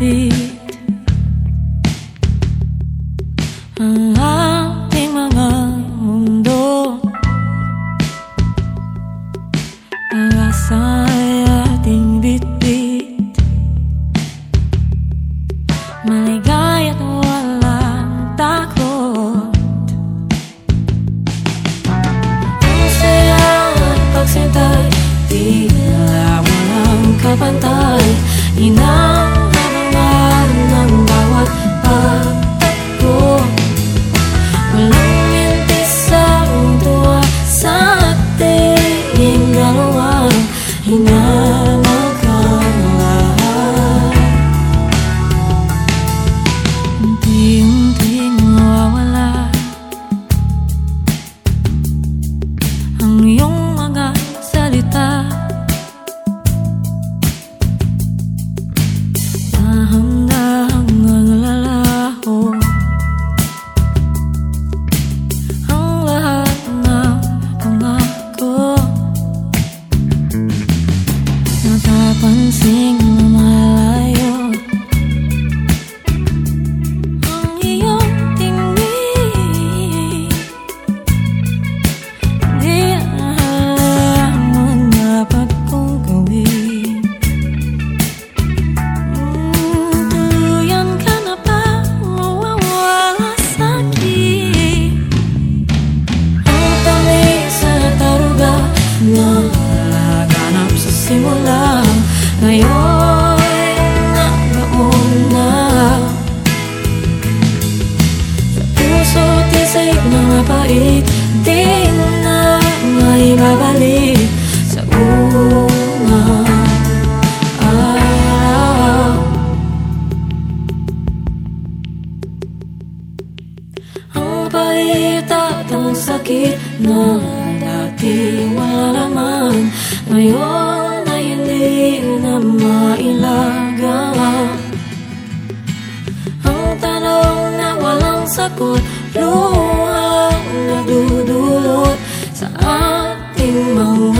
heartbeat. Oh, uh, simula Ngayon, naroon na. Sa puso at isip mga pait Di na may babalik Sa unang araw Ang pait at ang sakit na dati wala naman Ngayon sagot. Luha na dudulot sa ating mga